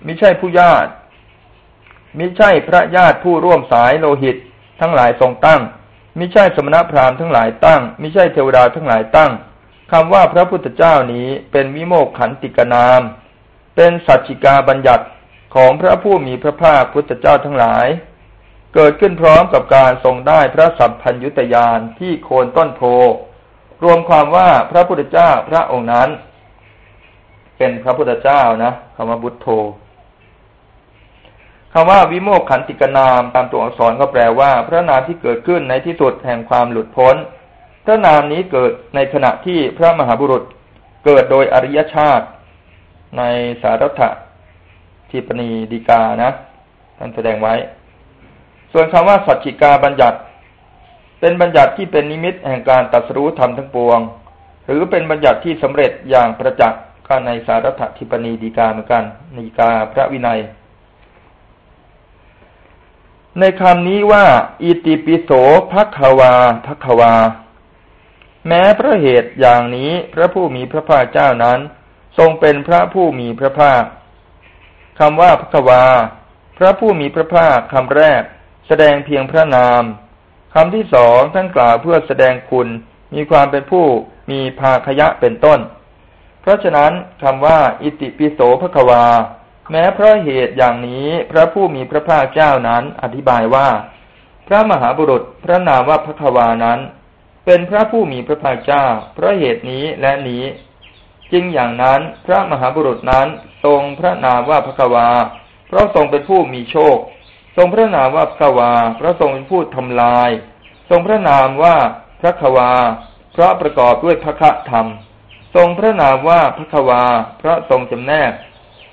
มิใช่ผู้ญาติ มิใช่พระญาติผู้ร่วมสายโลหิตทั้งหลายทรงตั้ง มิใช่สมณพราหมณ์ทั้งหลายตั้ง มิใช่เทวดาทั้งหลายตั้งคำว่าพระพุทธเจ้านี้เป็นวิโมกขันติกนาม เป็นสัจจิกาบัญญัติของพระผู้มีพระภาคพุทธเจ้าทั้งหลาย เกิดขึ้นพร้อมกับการทรงได้พระสัพพัญยุตยานที่โคนต้นโพ รวมความว่าพระพุทธเจ้าพระองค์นั้น เป็นพระพุทธเจ้านะคำว่าบุตโธคำว่าวิโมกขันติกนามตามตัวอักษรก็แปลว่า พระนามที่เกิดขึ้นในที่สุดแห่งความหลุดพ้น พระนามนี้เกิดในขณะที่พระมหาบุรุษเกิดโดยอริยชาติ ในสารัตถทิปณีดีกานะท่านแสดงไว้ ส่วนคำว่าสัจจิกาบัญญัติ เป็นบัญญัติที่เป็นนิมิตแห่งการตัดสู้ธรรมทั้งปวง หรือเป็นบัญญัติที่สำเร็จอย่างประจักษ์ก็ในสารัตทิปณีดีกาเหมือนกันดีกาพระวินัย ในคำนี้ว่า อิติปิโสภัควาภัควา แม้พระเหตุอย่างนี้พระผู้มีพระภาคเจ้านั้น ทรงเป็นพระผู้มีพระภาคคำว่าภัควา พระผู้มีพระภาคคำแรก แสดงเพียงพระนามคำที่สองท่านกล่าวเพื่อแสดงคุณมีความเป็นผู้มีภาคยะเป็นต้น เพราะฉะนั้นคำว่าอิติปิโสภควา แม้เพราะเหตุอย่างนี้พระผู้มีพระภาคเจ้านั้นอธิบายว่า พระมหาบุรุษพระนามว่าพระควานั้น เป็นพระผู้มีพระภาคเจ้า เพราะเหตุนี้และนี้จริงอย่างนั้นพระมหาบุรุษนั้นทรงพระนามว่าพระควา เพราะทรงเป็นผู้มีโชค ทรงพระนามว่าพระวา พระทรงเป็นผู้ทำลาย ทรงพระนามว่าพระควา พระประกอบด้วยพระคะธรรม ทรงพระนามว่าพระควา พระทรงจำแนก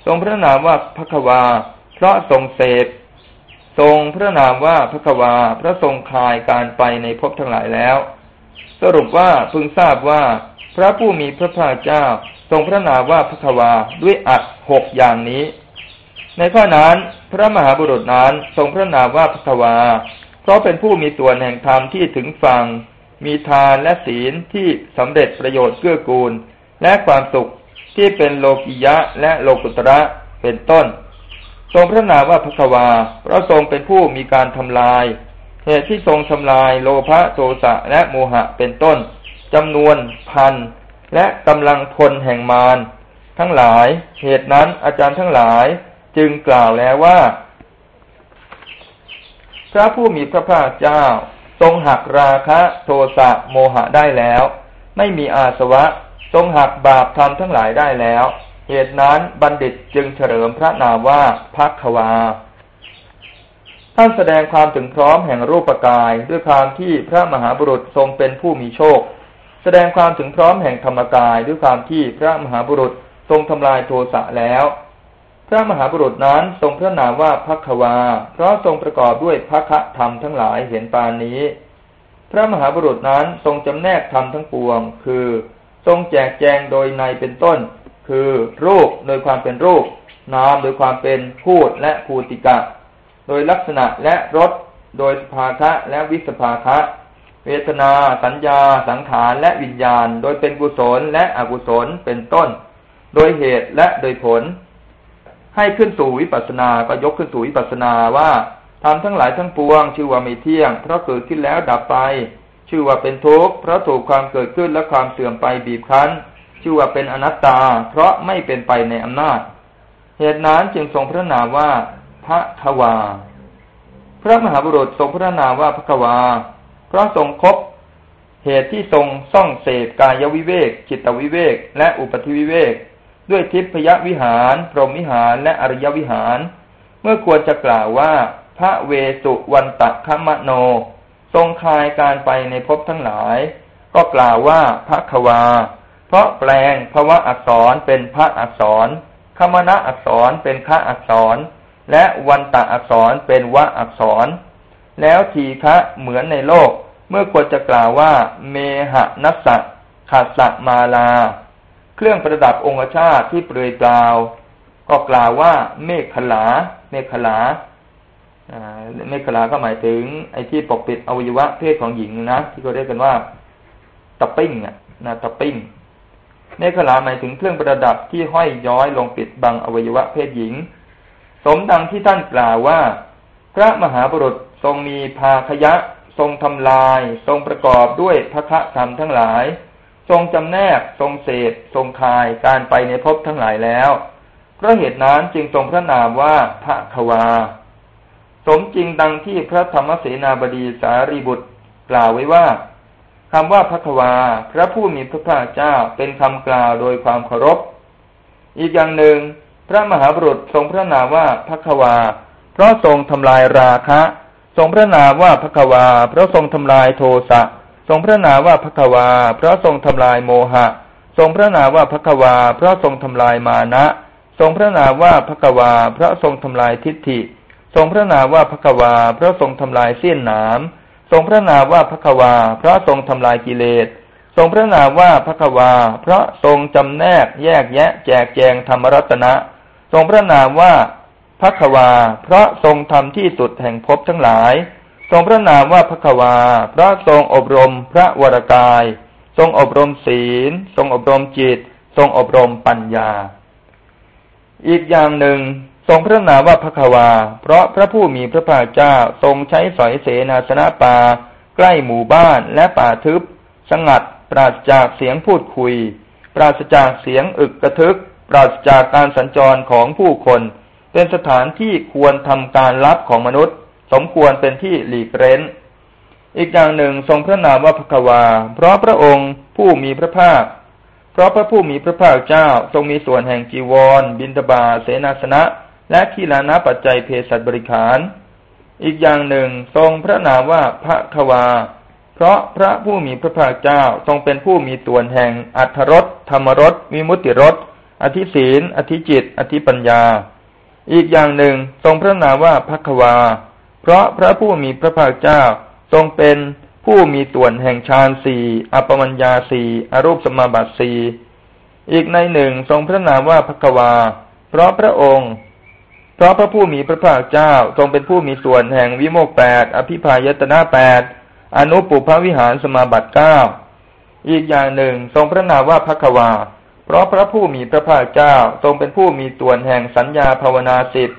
ทรงพระนามว่าพระควา พระทรงเสพทรงพระนามว่าพระควา พระทรงคลายการไปในภพทั้งหลายแล้ว สรุปว่าพึงทราบว่า พระผู้มีพระภาคเจ้า ทรงพระนามว่าพระควาด้วยอัดหกอย่างนี้ ในข้อนั้นพระมหาบุรุษนั้นทรงพระนามว่าพระควา เพราะเป็นผู้มีส่วนแห่งธรรมที่ถึงฟัง มีทานและศีลที่สำเร็จประโยชน์เกื้อกูล และความสุขที่เป็นโลกิยะและโลกุตระเป็นต้น ทรงพระนามว่าพระควา เพราะทรงเป็นผู้มีการทำลายเหตุที่ทรงทำลายโลภะโทสะและโมหะเป็นต้นจำนวนพันและกำลังพลแห่งมารทั้งหลาย เหตุนั้นอาจารย์ทั้งหลาย จึงกล่าวแล้วว่า พระผู้มีพระภาคเจ้า ทรงหักราคะโทสะโมหะได้แล้ว ไม่มีอาสวะ ทรงหักบาปธรรมทั้งหลายได้แล้ว เหตุนั้นบัณฑิตจึงเฉลิมพระนามว่าพักควาท่านแสดงความถึงพร้อมแห่งรูปกายด้วยความที่พระมหาบุรุษทรงเป็นผู้มีโชค แสดงความถึงพร้อมแห่งธรรมกายด้วยความที่พระมหาบุรุษทรงทำลายโทสะแล้ว พระมหาบุรุษนั้นทรงพระนามว่าพักวา เพราะทรงประกอบด้วยพระธรรมทั้งหลายเห็นปานนี้ พระมหาบุรุษนั้นทรงจำแนกธรรมทั้งปวง คือ ทรงแจกแจงโดยในเป็นต้น คือรูปโดยความเป็นรูป นามโดยความเป็นพูดและภูติกะ โดยลักษณะและรสโดยสภาคะและวิสภาคะ เวทนา สัญญา สังขารและวิญญาณ โดยเป็นกุศลและอกุศลเป็นต้น โดยเหตุและโดยผล ให้ขึ้นสู่วิปัสสนาก็ยกขึ้นสู่วิปัสสนาว่าทำทั้งหลายทั้งปวง ชื่อว่าไม่เที่ยง เพราะเกิดขึ้นแล้วดับไป ชื่อว่าเป็นทุกข์เพราะถูกความเกิดขึ้นและความเสื่อมไปบีบคั้น ชื่อว่าเป็นอนัตตา เพราะไม่เป็นไปในอำนาจ เหตุนั้นจึงทรงพระนามว่าพระควา พระมหาบุรุษทรงพระนามว่าพระควา เพราะทรงครบเหตุที่ทรงซ่องเสพกายวิเวกจิตวิเวก และอุปธิวิเวก ด้วยทิพยวิหาร พรหมวิหารและอริยวิหาร เมื่อควรจะกล่าวว่า พระเวสุวันตะคมโน ทรงคลายการไปในภพทั้งหลาย ก็กล่าวว่าพระควา เพราะแปลงภวะอักษรเป็นพระอักษรคมณะอักษรเป็นฆะอักษร และวันตะอักษรเป็นวะอักษร แล้วทีฆะเหมือนในโลก เมื่อควรจะกล่าวว่า เมหะนัสสะขัสสะมาลา เครื่องประดับองค์ชาติที่เปลือยกล่าวก็กล่าวว่าเมฆขลา เมฆขลาเมฆขลาก็หมายถึง ไอ้ที่ปกปิดอวัยวะเพศของหญิงนะที่เขาเรียกกันว่าตะปิ้งอะนะตะปิ้งเมฆขลาหมายถึงเครื่องประดับที่ห้อยย้อยลงปิดบังอวัยวะเพศหญิง สมดังที่ท่านกล่าวว่า พระมหาบุรุษทรงมีภาคยะ ทรงทำลาย ทรงประกอบด้วยพระธรรมทั้งหลาย ทรงจำแนก ทรงเสดทรงคายการไปในภพทั้งหลายแล้วเพราะเหตุนั้นจึงทรงพระนามว่าพระควา สมจริงดังที่พระธรรมเสนาบดีสารีบุตรกล่าวไว้ว่าคำว่าพระควา พระผู้มีพระภาคเจ้าเป็นคำกล่าวโดยความเคารพ อีกอย่างหนึ่ง พระมหาบุรุษทรงพระนามว่าพระควา เพราะทรงทำลายราคะ ทรงพระนามว่าพระควา เพราะทรงทำลายโทสะ ทรงพระนามว่าพระควา เพราะทรงทำลายโมหะ ทรงพระนามว่าพระควา เพราะทรงทำลายมานะ ทรงพระนามว่าพระควา เพราะทรงทำลายทิฏฐิ ทรงพระนามว่าพระควา เพราะทรงทำลายเสี้ยนหนามทรงพระนามว่าพระควา เพราะทรงทำลายกิเลส ทรงพระนามว่าพระควา เพราะทรงจำแนกแยกแยะ แจกแจงธรรมรัตนะ ทรงพระนามว่าพระควา เพราะทรงทำที่สุดแห่งภพทั้งหลาย รงพระนามว่าพระควา พระทรงอบรมพระวรกาย ทรงอบรมศีล ทรงอบรมจิต ทรงอบรมปัญญา อีกอย่างหนึ่ง ทรงพระนามว่าพระควา เพราะพระผู้มีพระภาคเจ้าทรงใช้สอยเสนาสนะป่าใกล้หมู่บ้านและป่าทึบ สงัด ปราศจากเสียงพูดคุย ปราศจากเสียงอึกกระทึก ปราศจากการสัญจรของผู้คน เป็นสถานที่ควรทำการรับของมนุษย์ สมควรเป็นที่หลีกเร้น อีกอย่างหนึ่งทรงพระนามว่าพระกวา เพราะพระองค์ผู้มีพระภาค เพราะพระผู้มีพระภาคเจ้าทรงมีส่วนแห่งจีวร บินทบาเสนาสนะ และขีลานะปัจจัยเพศสัตบริขาร อีกอย่างหนึ่งทรงพระนามว่าพระควา เพราะพระผู้มีพระภาคเจ้าทรงเป็นผู้มีส่วนแห่งอัทรสธรรมรสวิมุติรสอธิศีล อธิจิต อธิปัญญา อีกอย่างหนึ่งทรงพระนามว่าพระควา เพราะพระผู้มีพระภาคเจ้าทรงเป็นผู้มีส่วนแห่งฌานสี่อปมัญญาสี่อรูปสมาบัติสี่อีกในหนึ่งทรงพระนามว่าพระกวา เพราะพระองค์ เพราะพระผู้มีพระภาคเจ้าทรงเป็นผู้มีส่วนแห่งวิโมกแปดอภิพายตนาแปดอนุปุพวิหารสมาบัติเก้าอีกอย่างหนึ่งทรงพระนามว่าพักวา เพราะพระผู้มีพระภาคเจ้าทรงเป็นผู้มีส่วนแห่งสัญญาภาวนาสิบ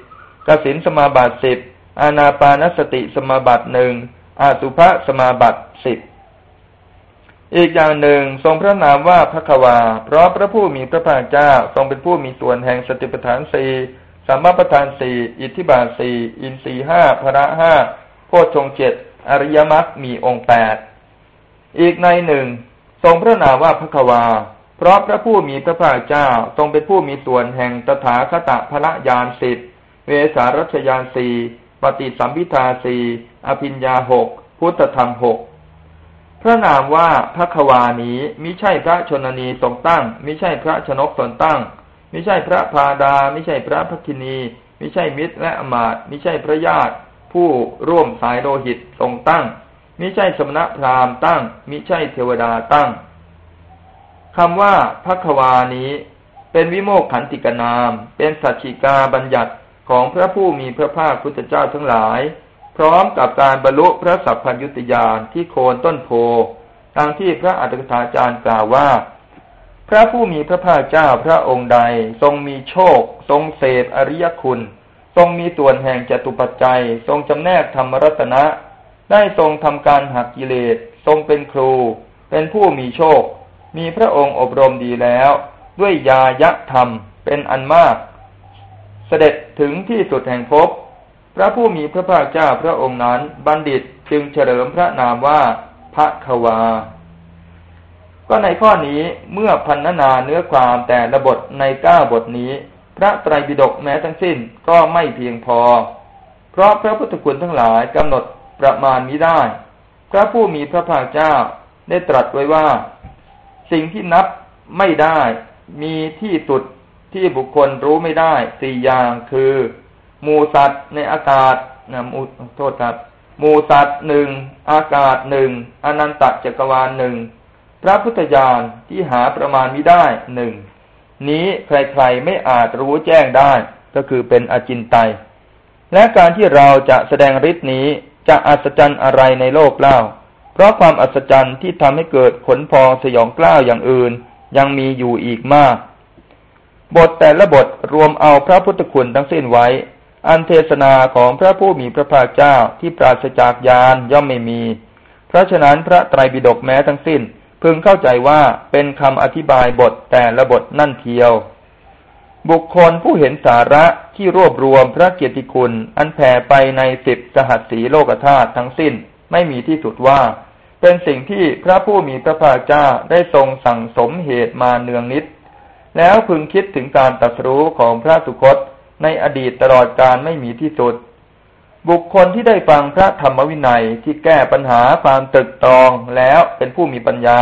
กสินสมาบัติสิบ อานาปานสติสมาบัติหนึ่งอาสุภะสมาบัติสิบอีกอย่างหนึ่งทรงพระนามว่าพระควา เพราะพระผู้มีพระภาคเจ้าทรงเป็นผู้มีส่วนแห่งสติปัฏฐานสี่สัมมาปัฏฐานสี่อิทธิบาทสี่อินทรีห้าพระห้าโพชงเจ็ดอริยมรรคมีองค์แปดอีกในหนึ่งทรงพระนามว่าพระควา เพราะพระผู้มีพระภาคเจ้าทรงเป็นผู้มีส่วนแห่งตถาคตพระยานสิบเวสารัชยานสี่ ปฏิสัมพิทาสีอภิญญาหกพุทธธรรมหกพระนามว่าพระภควานี้มิใช่พระชนนีทรงตั้งมิใช่พระชนกตนตั้งมิใช่พระภาดามิใช่พระภคินีมิใช่มิตรและอำมาตย์มิใช่พระญาติ ผู้ร่วมสายโลหิตทรงตั้งมิใช่สมณพราหมณ์ตั้งมิใช่เทวดาตั้งคำว่าพระภควานี้ เป็นวิโมกขันติกนาม เป็นสัจฉิกาบัญญัติ ของพระผู้มีพระภาคพุทธเจ้าทั้งหลาย พร้อมกับการบรรลุพระสัพพัญยุตยานที่โคนต้นโพทางที่พระอัตถกถาจารย์กล่าวว่า พระผู้มีพระภาคเจ้าพระองค์ใดทรงมีโชค ทรงเสพอริยคุณ ทรงมีส่วนแห่งจตุปัจจัย ทรงจำแนกธรรมรัตนะ ได้ทรงทำการหักกิเลส ทรงเป็นครู เป็นผู้มีโชค มีพระองค์อบรมดีแล้ว ด้วยยายะธรรมเป็นอันมาก เสด็จถึงที่สุดแห่งภพพระผู้มีพระภาคเจ้าพระองค์นั้นบัณฑิตจึงเฉลิมพระนามว่าพระควา ก็ในข้อนี้เมื่อพันนาเนื้อความแต่ละบทในเก้าบทนี้ พระไตรปิฎกแม้ทั้งสิ้นก็ไม่เพียงพอ เพราะพระพุทธคุณทั้งหลายกำหนดประมาณนี้ได้ พระผู้มีพระภาคเจ้าได้ตรัสไว้ว่า สิ่งที่นับไม่ได้มีที่สุด ที่บุคคลรู้ไม่ได้สี่อย่างคือ มูสัตว์ในอากาศนะมูโทษครับมูสัตว์หนึ่งอากาศหนึ่งอนันตจักรวาลหนึ่งพระพุทธญาณที่หาประมาณมิได้หนึ่งนี้ใครๆไม่อาจรู้แจ้งได้ ก็คือเป็นอจินไตยและการที่เราจะแสดงฤทธิ์นี้จะอัศจรรย์อะไรในโลกเล่า เพราะความอัศจรรย์ที่ทำให้เกิดขนพองสยองกล้าวอย่างอื่น ยังมีอยู่อีกมาก บทแต่ละบทรวมเอาพระพุทธคุณทั้งสิ้นไว้ อันเทศนาของพระผู้มีพระภาคเจ้าที่ปราศจากยานย่อมไม่มี เพราะฉะนั้นพระไตรปิฎกแม้ทั้งสิ้น พึงเข้าใจว่าเป็นคำอธิบายบทแต่ละบทนั่นเทียว บุคคลผู้เห็นสาระที่รวบรวมพระเกียรติคุณ อันแผ่ไปในสิบสหัสสีโลกธาตุทั้งสิ้นไม่มีที่สุดว่า เป็นสิ่งที่พระผู้มีพระภาคเจ้าได้ทรงสั่งสมเหตุมาเนืองนิด แล้วพึงคิดถึงการตัดรู้ของพระสุคตในอดีตตลอดการไม่มีที่สุด บุคคลที่ได้ฟังพระธรรมวินัยที่แก้ปัญหาความตึกตรองแล้วเป็นผู้มีปัญญา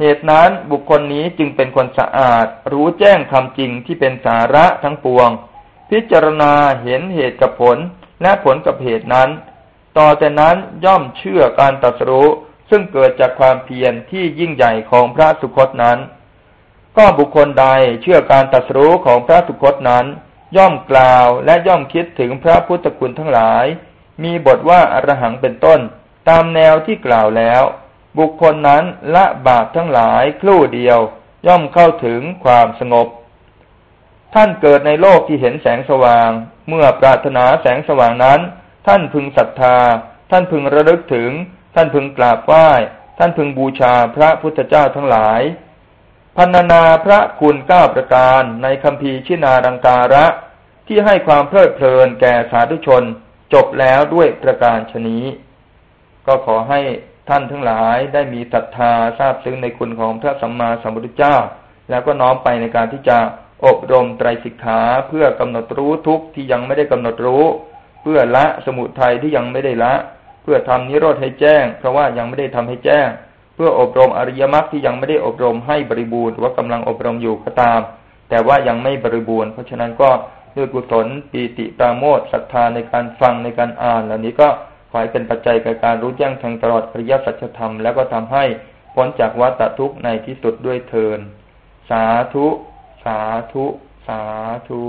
เหตุนั้นบุคคลนี้จึงเป็นคนสะอาด รู้แจ้งคำจริงที่เป็นสาระทั้งปวง พิจารณาเห็นเหตุกับผลและผลกับเหตุนั้น ต่อแต่นั้นย่อมเชื่อการตัดรู้ซึ่งเกิดจากความเพียรที่ยิ่งใหญ่ของพระสุคตนั้น ก็บุคคลใดเชื่อการตัดสู้ของพระสุคตนั้น ย่อมกล่าวและย่อมคิดถึงพระพุทธคุณทั้งหลาย มีบทว่าอรหังเป็นต้น ตามแนวที่กล่าวแล้ว บุคคลนั้นละบาปทั้งหลายครู่เดียว ย่อมเข้าถึงความสงบ ท่านเกิดในโลกที่เห็นแสงสว่าง เมื่อปรารถนาแสงสว่างนั้น ท่านพึงศรัทธา ท่านพึงระลึกถึง ท่านพึงกราบไหว้ ท่านพึงบูชาพระพุทธเจ้าทั้งหลาย พันนาพระคุณเก้าประการในคำพีชินารังการะ ที่ให้ความเพลิดเพลินแก่สาธุชนจบแล้วด้วยประการชนี้ ก็ขอให้ท่านทั้งหลายได้มีศรัทธาทราบซึ้งในคุณของพระสัมมาสัมพุทธเจ้า แล้วก็น้อมไปในการที่จะอบรมไตรสิกขาเพื่อกำหนดรู้ทุกที่ยังไม่ได้กำหนดรู้ เพื่อละสมุทัยที่ยังไม่ได้ละ เพื่อทำนิโรธให้แจ้ง เพราะว่ายังไม่ได้ทำให้แจ้ง พื่ออบรมอริยมรรคที่ยังไม่ได้อบรมให้บริบูรณ์ว่ากำลังอบรมอยู่ก็ตาม แต่ว่ายังไม่บริบูรณ์ เพราะฉะนั้นก็ด้วยกุศลปีติปราโมทศรัทธาในการฟังในการอ่าน เหล่านี้ก็ขอให้เป็นปัจจัยกับการรู้แจ้งทางตลอดอริยสัจธรรม แล้วก็ทำให้พ้นจากวัฏทุกข์ในที่สุดด้วยเทินสาธุ สาธุ สาธุ